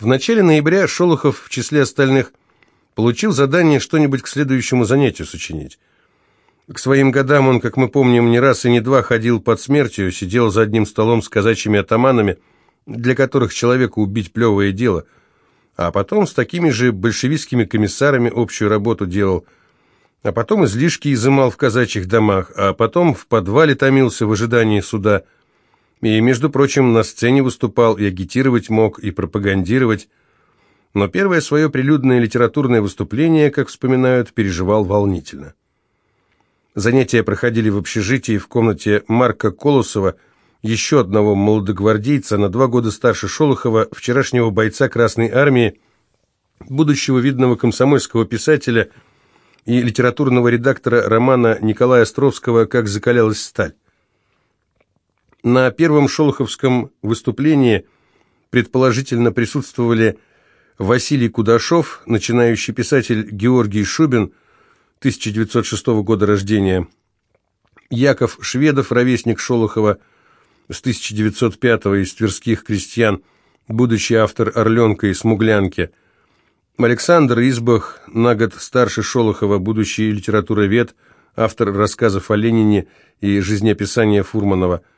В начале ноября Шолохов, в числе остальных, получил задание что-нибудь к следующему занятию сочинить. К своим годам он, как мы помним, не раз и не два ходил под смертью, сидел за одним столом с казачьими атаманами, для которых человека убить плевое дело, а потом с такими же большевистскими комиссарами общую работу делал, а потом излишки изымал в казачьих домах, а потом в подвале томился в ожидании суда – и, между прочим, на сцене выступал, и агитировать мог, и пропагандировать. Но первое свое прилюдное литературное выступление, как вспоминают, переживал волнительно. Занятия проходили в общежитии в комнате Марка Колосова, еще одного молодогвардейца, на два года старше Шолохова, вчерашнего бойца Красной Армии, будущего видного комсомольского писателя и литературного редактора романа Николая Островского «Как закалялась сталь». На первом шолоховском выступлении предположительно присутствовали Василий Кудашов, начинающий писатель Георгий Шубин, 1906 года рождения, Яков Шведов, ровесник Шолохова, с 1905 из Тверских крестьян, будущий автор «Орленка» и «Смуглянки», Александр Избах, на год старше Шолохова, будущий литературовед, автор рассказов о Ленине и жизнеописания Фурманова –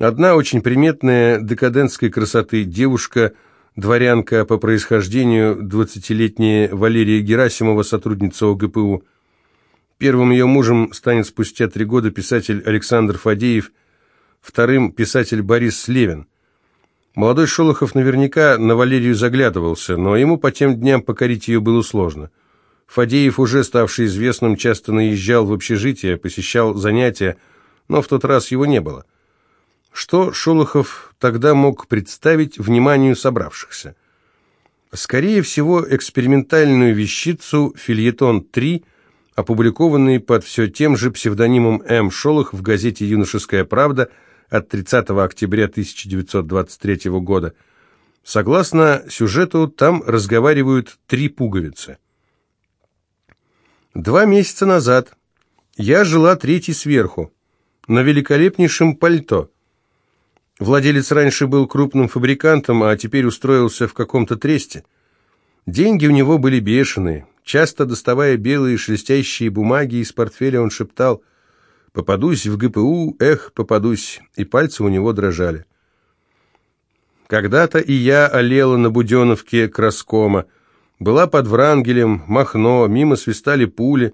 Одна очень приметная декадентской красоты девушка, дворянка по происхождению, двадцатилетняя Валерия Герасимова, сотрудница ОГПУ. Первым ее мужем станет спустя три года писатель Александр Фадеев, вторым писатель Борис Слевин. Молодой Шолохов наверняка на Валерию заглядывался, но ему по тем дням покорить ее было сложно. Фадеев, уже ставший известным, часто наезжал в общежитие, посещал занятия, но в тот раз его не было. Что Шолохов тогда мог представить вниманию собравшихся? Скорее всего, экспериментальную вещицу «Фильетон-3», опубликованный под все тем же псевдонимом М. Шолох в газете «Юношеская правда» от 30 октября 1923 года. Согласно сюжету, там разговаривают три пуговицы. Два месяца назад я жила третий сверху, на великолепнейшем пальто – Владелец раньше был крупным фабрикантом, а теперь устроился в каком-то тресте. Деньги у него были бешеные. Часто доставая белые шелестящие бумаги из портфеля, он шептал «Попадусь в ГПУ, эх, попадусь», и пальцы у него дрожали. Когда-то и я олела на Буденовке Краскома, была под Врангелем, Махно, мимо свистали пули.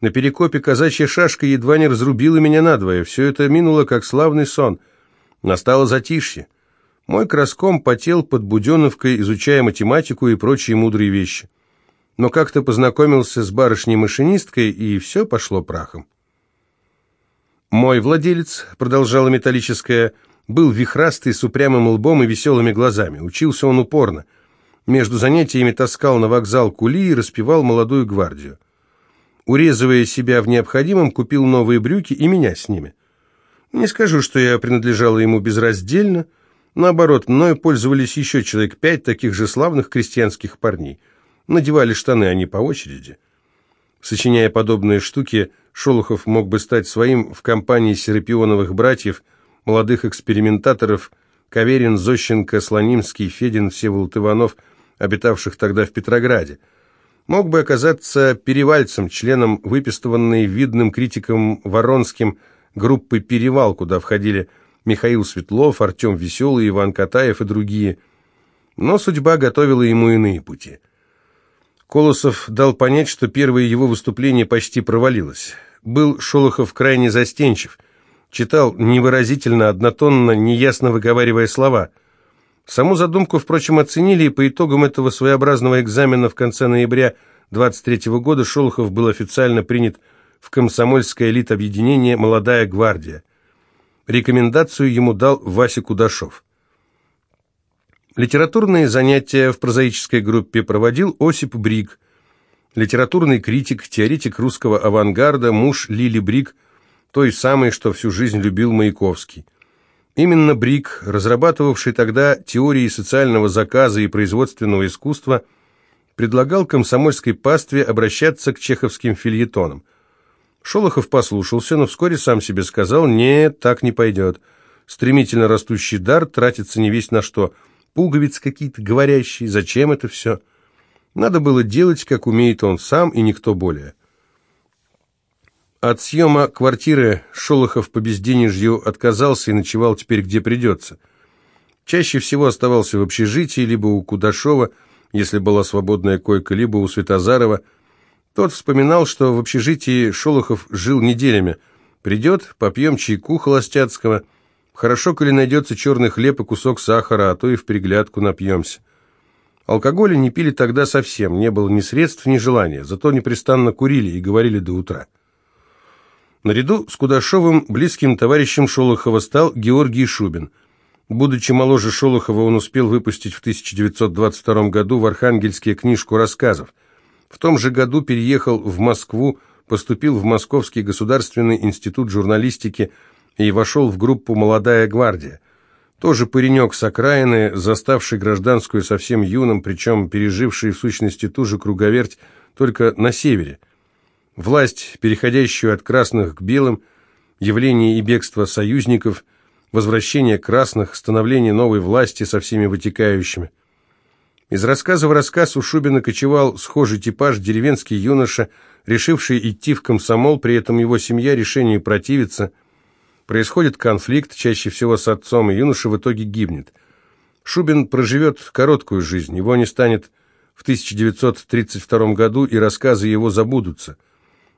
На перекопе казачья шашка едва не разрубила меня надвое. Все это минуло, как славный сон — Настало затишье. Мой краском потел под Буденовкой, изучая математику и прочие мудрые вещи. Но как-то познакомился с барышней-машинисткой, и все пошло прахом. «Мой владелец», — продолжала металлическая, — «был вихрастый, с упрямым лбом и веселыми глазами. Учился он упорно. Между занятиями таскал на вокзал кули и распевал молодую гвардию. Урезывая себя в необходимом, купил новые брюки и меня с ними. Не скажу, что я принадлежала ему безраздельно. Наоборот, мною пользовались еще человек пять таких же славных крестьянских парней. Надевали штаны они по очереди. Сочиняя подобные штуки, Шолохов мог бы стать своим в компании серапионовых братьев, молодых экспериментаторов, Каверин, Зощенко, Слонимский, Федин, Всеволод Иванов, обитавших тогда в Петрограде. Мог бы оказаться перевальцем, членом выпистыванной видным критиком Воронским – группы «Перевал», куда входили Михаил Светлов, Артем Веселый, Иван Катаев и другие. Но судьба готовила ему иные пути. Колосов дал понять, что первое его выступление почти провалилось. Был Шолохов крайне застенчив, читал невыразительно, однотонно, неясно выговаривая слова. Саму задумку, впрочем, оценили, и по итогам этого своеобразного экзамена в конце ноября 23 года Шолохов был официально принят в комсомольское литобъединение «Молодая гвардия». Рекомендацию ему дал Вася Кудашов. Литературные занятия в прозаической группе проводил Осип Брик, литературный критик, теоретик русского авангарда, муж Лили Брик, той самой, что всю жизнь любил Маяковский. Именно Брик, разрабатывавший тогда теории социального заказа и производственного искусства, предлагал комсомольской пастве обращаться к чеховским фильетонам – Шолохов послушался, но вскоре сам себе сказал, «Нет, так не пойдет. Стремительно растущий дар тратится не весь на что. пуговицы какие-то говорящие, зачем это все? Надо было делать, как умеет он сам и никто более. От съема квартиры Шолохов по безденежью отказался и ночевал теперь где придется. Чаще всего оставался в общежитии, либо у Кудашова, если была свободная койка, либо у Светозарова. Тот вспоминал, что в общежитии Шолохов жил неделями. Придет, попьем чайку холостяцкого. Хорошо, коли найдется черный хлеб и кусок сахара, а то и в приглядку напьемся. Алкоголя не пили тогда совсем, не было ни средств, ни желания, зато непрестанно курили и говорили до утра. Наряду с Кудашовым близким товарищем Шолохова стал Георгий Шубин. Будучи моложе Шолохова, он успел выпустить в 1922 году в Архангельске книжку рассказов. В том же году переехал в Москву, поступил в Московский государственный институт журналистики и вошел в группу «Молодая гвардия». Тоже паренек с окраины, заставший гражданскую совсем юным, причем переживший в сущности ту же круговерть, только на севере. Власть, переходящую от красных к белым, явление и бегство союзников, возвращение красных, становление новой власти со всеми вытекающими. Из рассказа в рассказ у Шубина кочевал схожий типаж деревенский юноша, решивший идти в комсомол, при этом его семья решению противится – Происходит конфликт, чаще всего с отцом, и юноша в итоге гибнет. Шубин проживет короткую жизнь, его не станет в 1932 году, и рассказы его забудутся.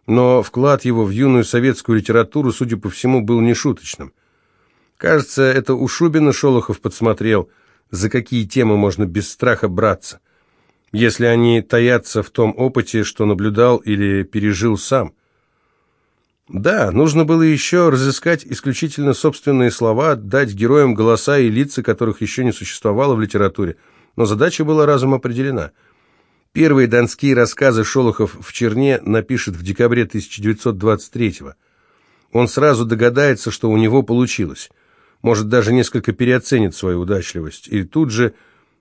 Но вклад его в юную советскую литературу, судя по всему, был нешуточным. Кажется, это у Шубина Шолохов подсмотрел, за какие темы можно без страха браться, если они таятся в том опыте, что наблюдал или пережил сам – да, нужно было еще разыскать исключительно собственные слова, дать героям голоса и лица, которых еще не существовало в литературе, но задача была разом определена. Первые донские рассказы Шолохов в Черне напишет в декабре 1923-го. Он сразу догадается, что у него получилось. Может, даже несколько переоценит свою удачливость и тут же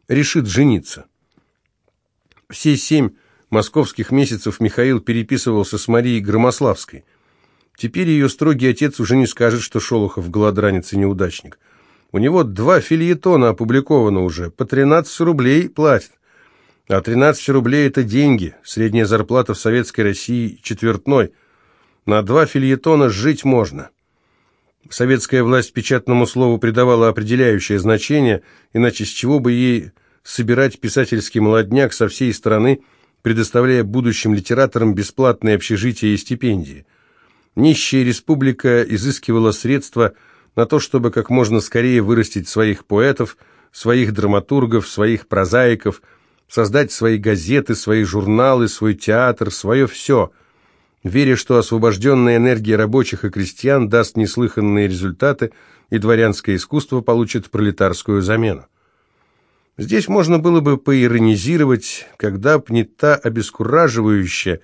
решит жениться. Все семь московских месяцев Михаил переписывался с Марией Громославской – Теперь ее строгий отец уже не скажет, что Шолохов голодранец и неудачник. У него два фильетона опубликовано уже, по 13 рублей платят. А 13 рублей – это деньги, средняя зарплата в Советской России четвертной. На два фильетона жить можно. Советская власть печатному слову придавала определяющее значение, иначе с чего бы ей собирать писательский молодняк со всей страны, предоставляя будущим литераторам бесплатные общежития и стипендии. Нищая республика изыскивала средства на то, чтобы как можно скорее вырастить своих поэтов, своих драматургов, своих прозаиков, создать свои газеты, свои журналы, свой театр, свое все, веря, что освобожденная энергия рабочих и крестьян даст неслыханные результаты, и дворянское искусство получит пролетарскую замену. Здесь можно было бы поиронизировать, когда б не та обескураживающая,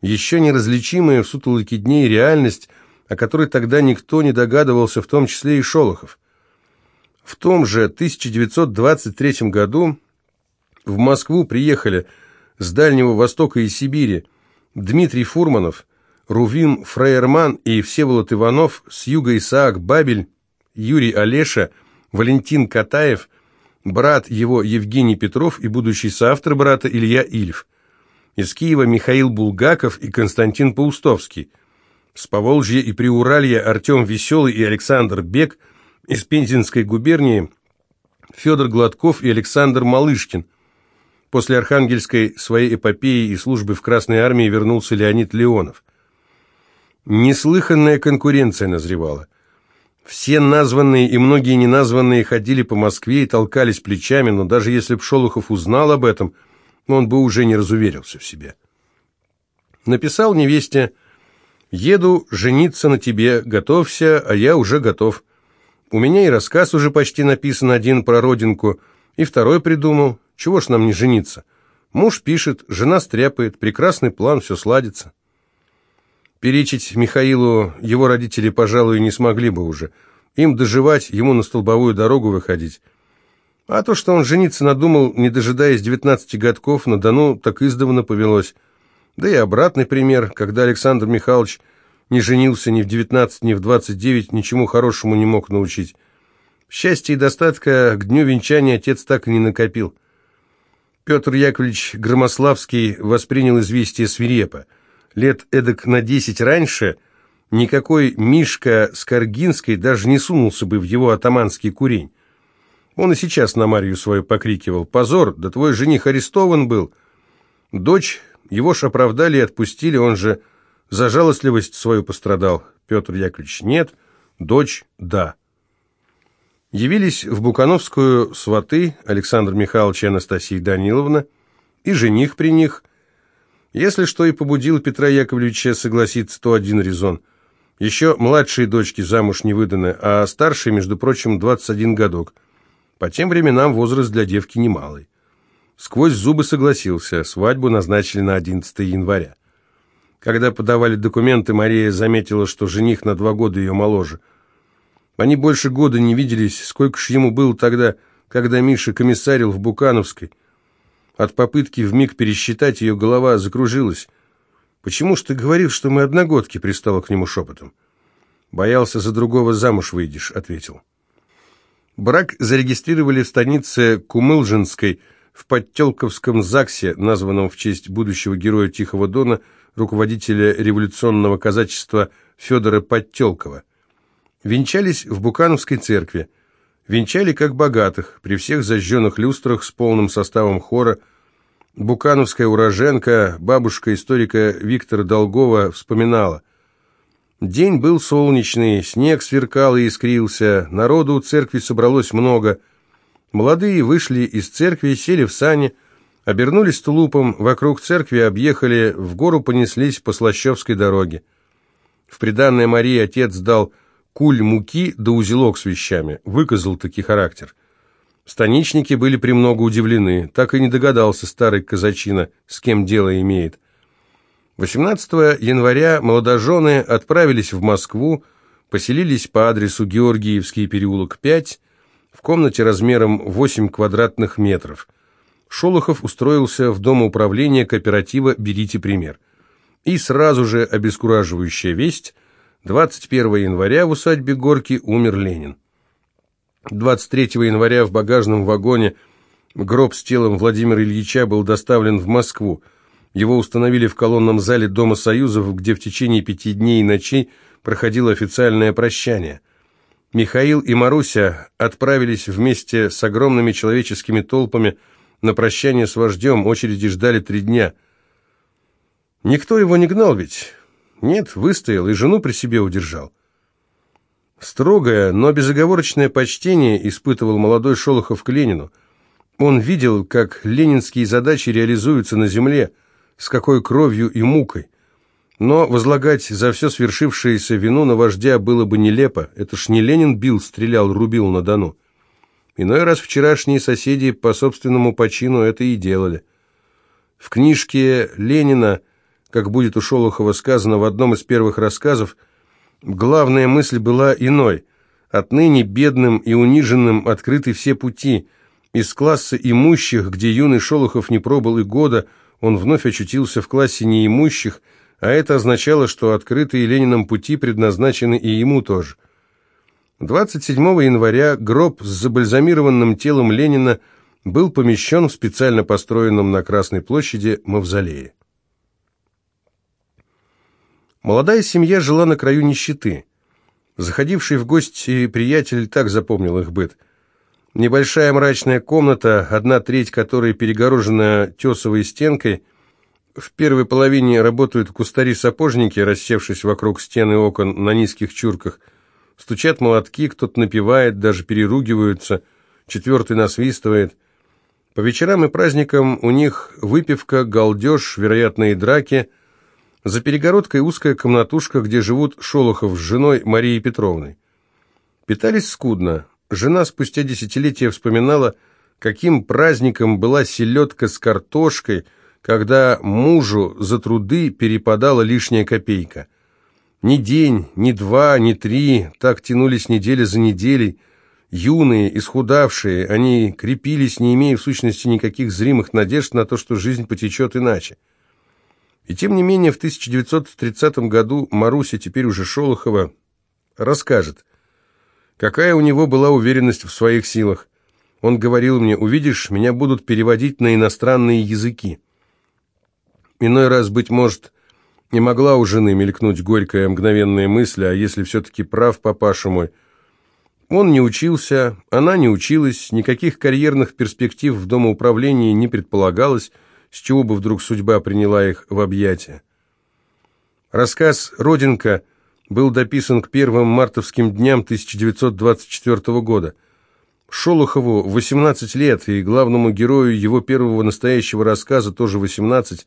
еще неразличимая в сутолоке дней реальность, о которой тогда никто не догадывался, в том числе и Шолохов. В том же 1923 году в Москву приехали с Дальнего Востока и Сибири Дмитрий Фурманов, Рувим Фрейерман и Всеволод Иванов, с юга Исаак Бабель, Юрий Олеша, Валентин Катаев, брат его Евгений Петров и будущий соавтор брата Илья Ильф. Из Киева Михаил Булгаков и Константин Паустовский. С Поволжья и Приуралья Артем Веселый и Александр Бек. Из Пензенской губернии Федор Гладков и Александр Малышкин. После Архангельской своей эпопеи и службы в Красной армии вернулся Леонид Леонов. Неслыханная конкуренция назревала. Все названные и многие неназванные ходили по Москве и толкались плечами, но даже если б Шолохов узнал об этом – он бы уже не разуверился в себе. Написал невесте «Еду жениться на тебе, готовься, а я уже готов. У меня и рассказ уже почти написан один про родинку, и второй придумал. Чего ж нам не жениться? Муж пишет, жена стряпает, прекрасный план, все сладится». Перечить Михаилу его родители, пожалуй, не смогли бы уже. Им доживать, ему на столбовую дорогу выходить. А то, что он жениться надумал, не дожидаясь девятнадцати годков, на Дону так издавна повелось. Да и обратный пример, когда Александр Михайлович не женился ни в девятнадцать, ни в двадцать девять, ничему хорошему не мог научить. Счастья и достатка к дню венчания отец так и не накопил. Петр Яковлевич Громославский воспринял известие свирепо. Лет эдак на десять раньше никакой Мишка Скоргинский даже не сунулся бы в его атаманский курень. Он и сейчас на Марью свою покрикивал. «Позор! Да твой жених арестован был!» Дочь его ж оправдали и отпустили, он же за жалостливость свою пострадал. Петр Яковлевич нет, дочь да. Явились в Букановскую сваты Александр Михайлович и Анастасия Даниловна, и жених при них. Если что и побудил Петра Яковлевича согласиться, то один резон. Еще младшие дочки замуж не выданы, а старшие, между прочим, 21 годок. По тем временам возраст для девки немалый. Сквозь зубы согласился, свадьбу назначили на 11 января. Когда подавали документы, Мария заметила, что жених на два года ее моложе. Они больше года не виделись, сколько ж ему было тогда, когда Миша комиссарил в Букановской. От попытки вмиг пересчитать ее голова закружилась. «Почему ж ты говорил, что мы одногодки?» — пристала к нему шепотом. «Боялся, за другого замуж выйдешь», — ответил. Брак зарегистрировали в станице Кумылжинской, в Подтелковском ЗАГСе, названном в честь будущего героя Тихого Дона, руководителя революционного казачества Федора Подтелкова. Венчались в Букановской церкви. Венчали как богатых, при всех зажженных люстрах с полным составом хора. Букановская уроженка, бабушка историка Виктора Долгова, вспоминала. День был солнечный, снег сверкал и искрился, народу у церкви собралось много – Молодые вышли из церкви, сели в сани, обернулись тулупом, вокруг церкви объехали, в гору понеслись по Слащевской дороге. В приданное Марии отец дал куль муки да узелок с вещами, выказал таки характер. Станичники были премного удивлены, так и не догадался старый казачина, с кем дело имеет. 18 января молодожены отправились в Москву, поселились по адресу Георгиевский переулок 5, в комнате размером 8 квадратных метров. Шолохов устроился в Дом управления кооператива «Берите пример». И сразу же обескураживающая весть. 21 января в усадьбе Горки умер Ленин. 23 января в багажном вагоне гроб с телом Владимира Ильича был доставлен в Москву. Его установили в колонном зале Дома Союзов, где в течение пяти дней и ночей проходило официальное прощание – Михаил и Маруся отправились вместе с огромными человеческими толпами на прощание с вождем, очереди ждали три дня. Никто его не гнал ведь? Нет, выстоял и жену при себе удержал. Строгое, но безоговорочное почтение испытывал молодой Шолохов к Ленину. Он видел, как ленинские задачи реализуются на земле, с какой кровью и мукой. Но возлагать за все свершившееся вину на вождя было бы нелепо. Это ж не Ленин бил, стрелял, рубил на Дону. Иной раз вчерашние соседи по собственному почину это и делали. В книжке Ленина, как будет у Шолохова сказано в одном из первых рассказов, главная мысль была иной. Отныне бедным и униженным открыты все пути. Из класса имущих, где юный Шолохов не пробыл и года, он вновь очутился в классе неимущих, а это означало, что открытые Лениным пути предназначены и ему тоже. 27 января гроб с забальзамированным телом Ленина был помещен в специально построенном на Красной площади мавзолее. Молодая семья жила на краю нищеты. Заходивший в гости приятель так запомнил их быт. Небольшая мрачная комната, одна треть которой перегорожена тесовой стенкой, в первой половине работают кустари-сапожники, рассевшись вокруг стены окон на низких чурках. Стучат молотки, кто-то напевает, даже переругиваются, четвертый насвистывает. По вечерам и праздникам у них выпивка, галдеж, вероятные драки. За перегородкой узкая комнатушка, где живут Шолохов с женой Марией Петровной. Питались скудно. Жена спустя десятилетия вспоминала, каким праздником была селедка с картошкой – когда мужу за труды перепадала лишняя копейка. Ни день, ни два, ни три, так тянулись недели за неделей. Юные, исхудавшие, они крепились, не имея в сущности никаких зримых надежд на то, что жизнь потечет иначе. И тем не менее в 1930 году Маруся, теперь уже Шолохова, расскажет, Какая у него была уверенность в своих силах. Он говорил мне, увидишь, меня будут переводить на иностранные языки. Иной раз, быть может, не могла у жены мелькнуть горькая мгновенная мысль, а если все-таки прав папаша мой. Он не учился, она не училась, никаких карьерных перспектив в домоуправлении не предполагалось, с чего бы вдруг судьба приняла их в объятия. Рассказ «Родинка» был дописан к первым мартовским дням 1924 года. Шолохову 18 лет, и главному герою его первого настоящего рассказа тоже 18.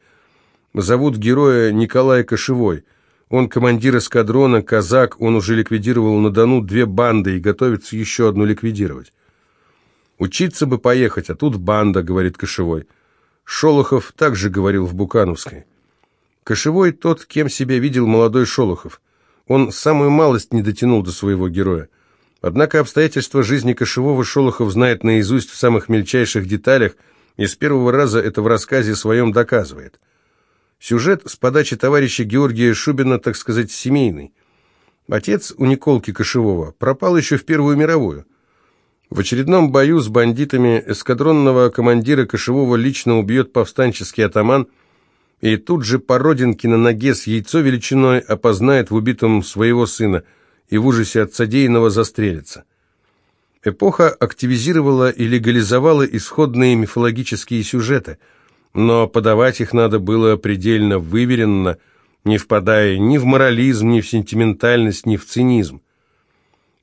Зовут героя Николай Кошевой. Он командир эскадрона, казак, он уже ликвидировал на Дону две банды и готовится еще одну ликвидировать. «Учиться бы поехать, а тут банда», — говорит Кошевой. Шолохов также говорил в Букановской. Кошевой тот, кем себя видел молодой Шолохов. Он самую малость не дотянул до своего героя. Однако обстоятельства жизни Кошевого Шолохов знает наизусть в самых мельчайших деталях, и с первого раза это в рассказе своем доказывает. Сюжет с подачи товарища Георгия Шубина, так сказать, семейный. Отец у Николки Кошевого пропал еще в Первую мировую. В очередном бою с бандитами эскадронного командира Кошевого лично убьет повстанческий атаман, и тут же по родинке на ноге с яйцо величиной опознает в убитом своего сына и в ужасе от содеянного застрелится. Эпоха активизировала и легализовала исходные мифологические сюжеты, но подавать их надо было предельно выверенно, не впадая ни в морализм, ни в сентиментальность, ни в цинизм.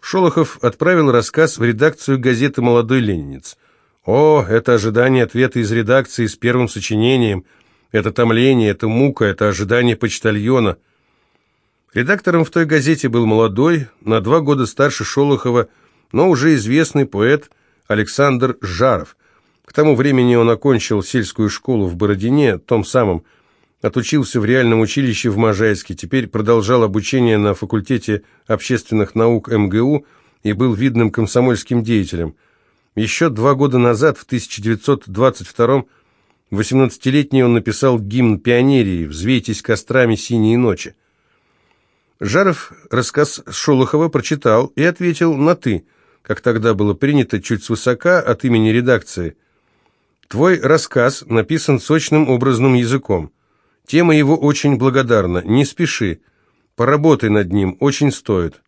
Шолохов отправил рассказ в редакцию газеты «Молодой ленинец». О, это ожидание ответа из редакции с первым сочинением, это томление, это мука, это ожидание почтальона. Редактором в той газете был молодой, на два года старше Шолохова, но уже известный поэт Александр Жаров. К тому времени он окончил сельскую школу в Бородине, том самом, Отучился в реальном училище в Можайске, теперь продолжал обучение на факультете общественных наук МГУ и был видным комсомольским деятелем. Еще два года назад, в 1922 18-летний он написал гимн пионерии «Взвейтесь кострами синие ночи». Жаров рассказ Шолохова прочитал и ответил на «ты», как тогда было принято чуть свысока от имени редакции. «Твой рассказ написан сочным образным языком». Тема его очень благодарна. Не спеши. Поработай над ним, очень стоит.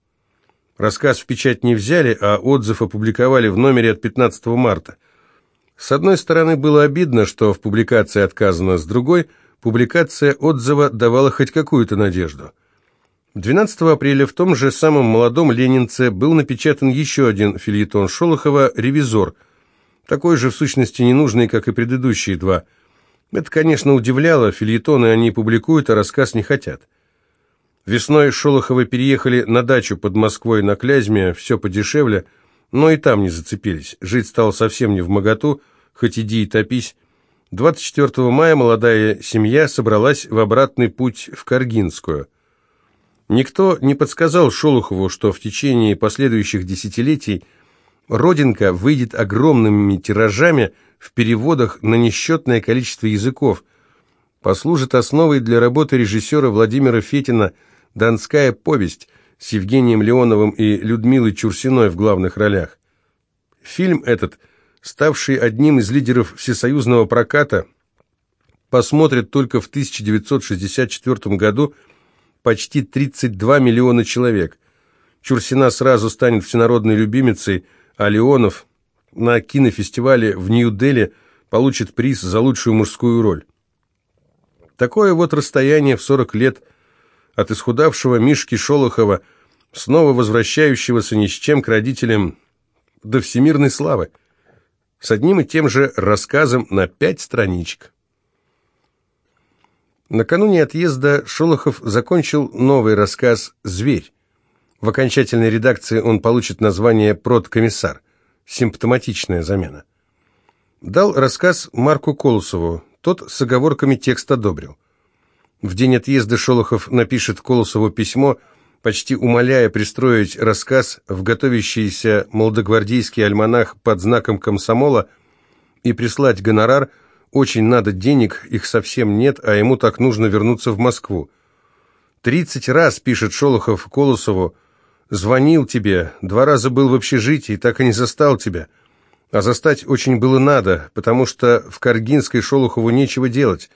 Рассказ в печать не взяли, а отзыв опубликовали в номере от 15 марта. С одной стороны, было обидно, что в публикации отказано, с другой, публикация отзыва давала хоть какую-то надежду. 12 апреля в том же самом молодом ленинце был напечатан еще один фильетон Шолохова «Ревизор», такой же в сущности ненужный, как и предыдущие два – это, конечно, удивляло, фильетоны они публикуют, а рассказ не хотят. Весной Шолоховы переехали на дачу под Москвой на Клязьме, все подешевле, но и там не зацепились. Жить стало совсем не в моготу, хоть иди и топись. 24 мая молодая семья собралась в обратный путь в Каргинскую. Никто не подсказал Шолохову, что в течение последующих десятилетий Родинка выйдет огромными тиражами – в переводах на несчетное количество языков, послужит основой для работы режиссера Владимира Фетина «Донская повесть» с Евгением Леоновым и Людмилой Чурсиной в главных ролях. Фильм этот, ставший одним из лидеров всесоюзного проката, посмотрят только в 1964 году почти 32 миллиона человек. Чурсина сразу станет всенародной любимицей, а Леонов – на кинофестивале в Нью-Дели получит приз за лучшую мужскую роль. Такое вот расстояние в 40 лет от исхудавшего Мишки Шолохова, снова возвращающегося ни с чем к родителям до всемирной славы, с одним и тем же рассказом на пять страничек. Накануне отъезда Шолохов закончил новый рассказ «Зверь». В окончательной редакции он получит название «Продкомиссар» симптоматичная замена. Дал рассказ Марку Колосову, тот с оговорками текст одобрил. В день отъезда Шолохов напишет Колосову письмо, почти умоляя пристроить рассказ в готовящийся молодогвардейский альманах под знаком комсомола и прислать гонорар, очень надо денег, их совсем нет, а ему так нужно вернуться в Москву. Тридцать раз пишет Шолохов Колосову, Звонил тебе, два раза был в общежитии, так и не застал тебя. А застать очень было надо, потому что в Каргинской Шолохову нечего делать.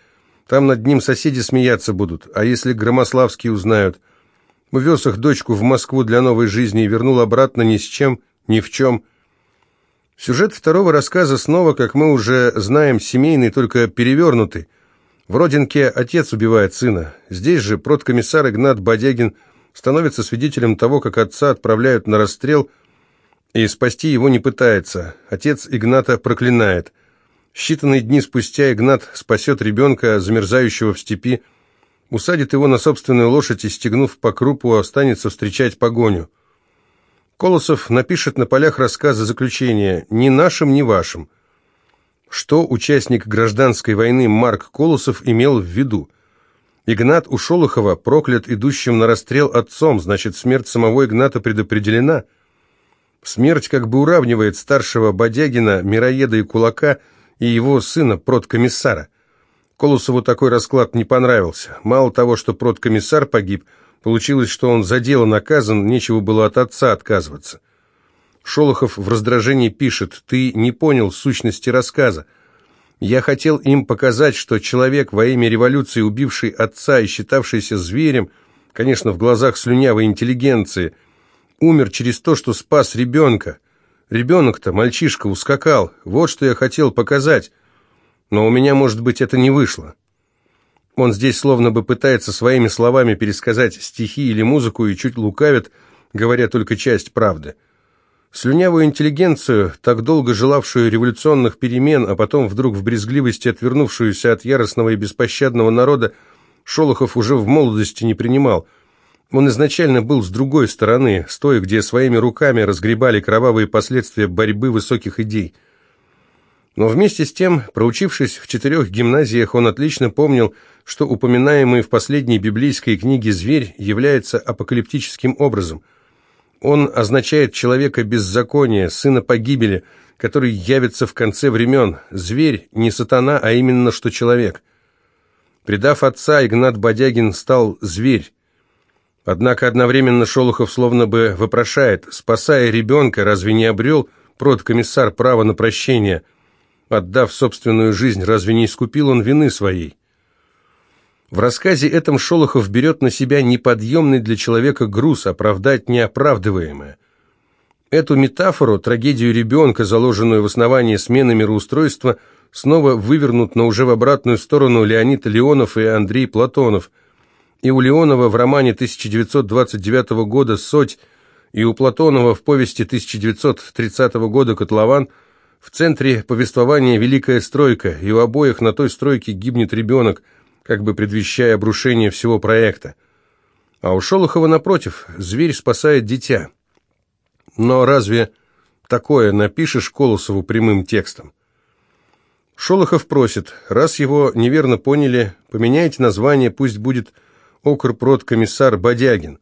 Там над ним соседи смеяться будут, а если Громославские узнают? Увез их дочку в Москву для новой жизни и вернул обратно ни с чем, ни в чем. Сюжет второго рассказа снова, как мы уже знаем, семейный, только перевернутый. В Родинке отец убивает сына. Здесь же продкомиссар Игнат Бодягин становится свидетелем того, как отца отправляют на расстрел, и спасти его не пытается. Отец Игната проклинает. Считанные дни спустя Игнат спасет ребенка, замерзающего в степи, усадит его на собственную лошадь и, стегнув по крупу, останется встречать погоню. Колосов напишет на полях рассказа заключения «Ни нашим, ни вашим». Что участник гражданской войны Марк Колосов имел в виду? Игнат у Шолохова проклят идущим на расстрел отцом, значит, смерть самого Игната предопределена. Смерть как бы уравнивает старшего Бодягина, Мироеда и Кулака и его сына, продкомиссара. Колосову такой расклад не понравился. Мало того, что продкомиссар погиб, получилось, что он за дело наказан, нечего было от отца отказываться. Шолохов в раздражении пишет «Ты не понял сущности рассказа. Я хотел им показать, что человек во имя революции, убивший отца и считавшийся зверем, конечно, в глазах слюнявой интеллигенции, умер через то, что спас ребенка. Ребенок-то, мальчишка, ускакал. Вот что я хотел показать. Но у меня, может быть, это не вышло». Он здесь словно бы пытается своими словами пересказать стихи или музыку и чуть лукавит, говоря только часть правды – Слюнявую интеллигенцию, так долго желавшую революционных перемен, а потом вдруг в брезгливости отвернувшуюся от яростного и беспощадного народа, Шолохов уже в молодости не принимал. Он изначально был с другой стороны, с той, где своими руками разгребали кровавые последствия борьбы высоких идей. Но вместе с тем, проучившись в четырех гимназиях, он отлично помнил, что упоминаемый в последней библейской книге зверь является апокалиптическим образом – он означает человека беззакония, сына погибели, который явится в конце времен. Зверь не сатана, а именно что человек. Предав отца, Игнат Бодягин стал зверь. Однако одновременно Шолохов словно бы вопрошает, спасая ребенка, разве не обрел продкомиссар право на прощение? Отдав собственную жизнь, разве не искупил он вины своей? В рассказе этом Шолохов берет на себя неподъемный для человека груз, оправдать неоправдываемое. Эту метафору, трагедию ребенка, заложенную в основании смены мироустройства, снова вывернут, но уже в обратную сторону Леонид Леонов и Андрей Платонов. И у Леонова в романе 1929 года «Соть», и у Платонова в повести 1930 года «Котлован» в центре повествования «Великая стройка», и у обоих на той стройке гибнет ребенок – как бы предвещая обрушение всего проекта. А у Шолохова, напротив, зверь спасает дитя. Но разве такое напишешь Колосову прямым текстом? Шолохов просит, раз его неверно поняли, поменяйте название, пусть будет окрпродкомиссар Бодягин.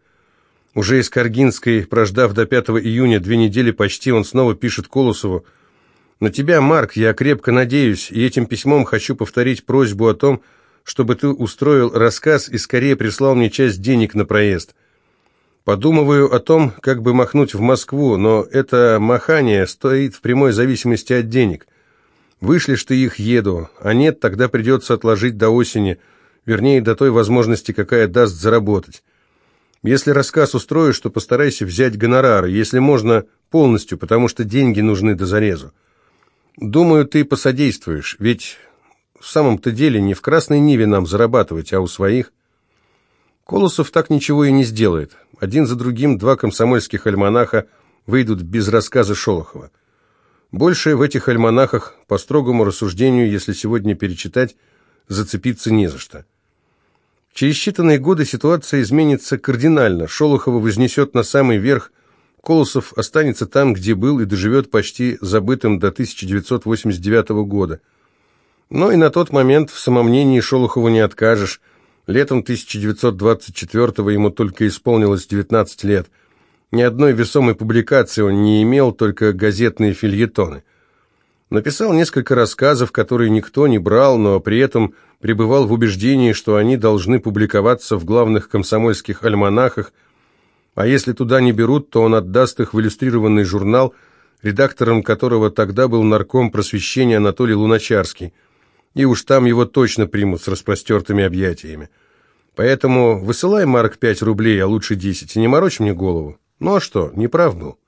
Уже из Каргинской, прождав до 5 июня две недели почти, он снова пишет Колосову, «На тебя, Марк, я крепко надеюсь, и этим письмом хочу повторить просьбу о том, чтобы ты устроил рассказ и скорее прислал мне часть денег на проезд. Подумываю о том, как бы махнуть в Москву, но это махание стоит в прямой зависимости от денег. Вышлешь ты их, еду, а нет, тогда придется отложить до осени, вернее, до той возможности, какая даст заработать. Если рассказ устроишь, то постарайся взять гонорар, если можно, полностью, потому что деньги нужны до зарезу. Думаю, ты посодействуешь, ведь в самом-то деле не в Красной Ниве нам зарабатывать, а у своих. Колосов так ничего и не сделает. Один за другим два комсомольских альманаха выйдут без рассказа Шолохова. Больше в этих альманахах, по строгому рассуждению, если сегодня перечитать, зацепиться не за что. Через считанные годы ситуация изменится кардинально. Шолохова вознесет на самый верх, Колосов останется там, где был, и доживет почти забытым до 1989 года – но и на тот момент в самомнении Шолохову не откажешь. Летом 1924-го ему только исполнилось 19 лет. Ни одной весомой публикации он не имел, только газетные фильетоны. Написал несколько рассказов, которые никто не брал, но при этом пребывал в убеждении, что они должны публиковаться в главных комсомольских альманахах, А если туда не берут, то он отдаст их в иллюстрированный журнал, редактором которого тогда был нарком просвещения Анатолий Луначарский. И уж там его точно примут с распростертыми объятиями. Поэтому высылай, Марк, пять рублей, а лучше десять, и не морочь мне голову. Ну а что, не прав был.